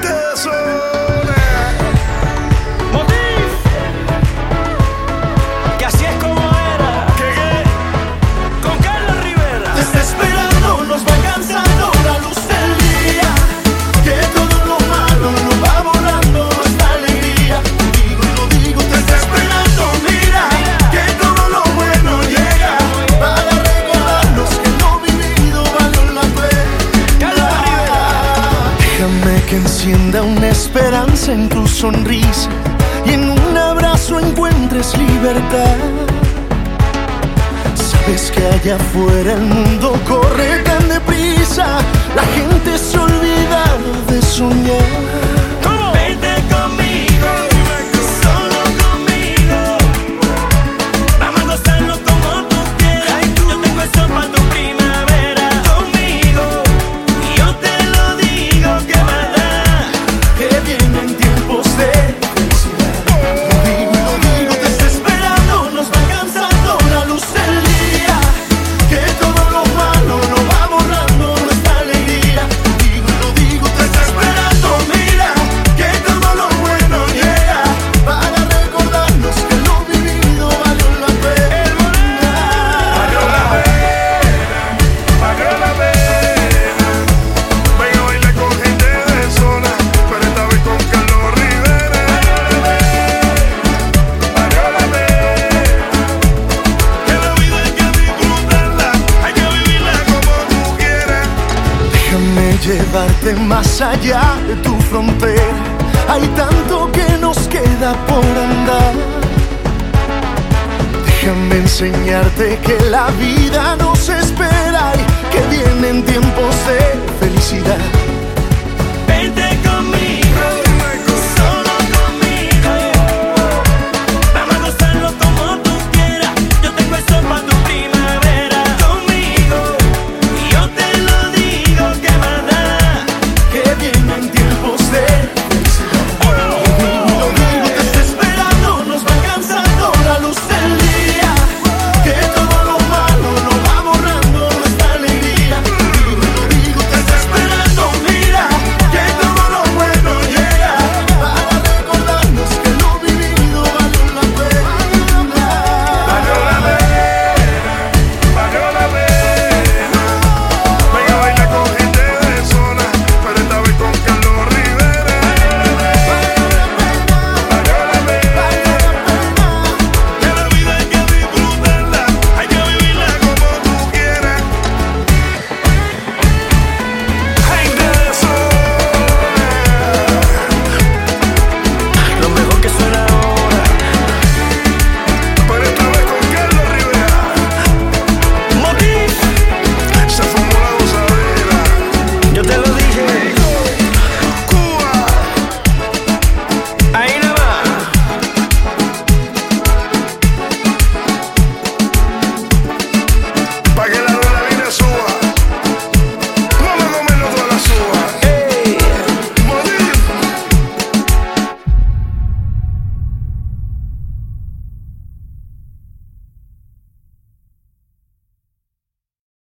breathe que encienda una esperanza en tu sonrisa y en un abrazo encuentres libertad. Sabes que allá afuera el mundo corre tan deprisa llevarte más allá de tu frontera. Hay tanto que nos queda por andar. Déjame enseñarte que la vida nos espera y que vienen tiempos de felicidad.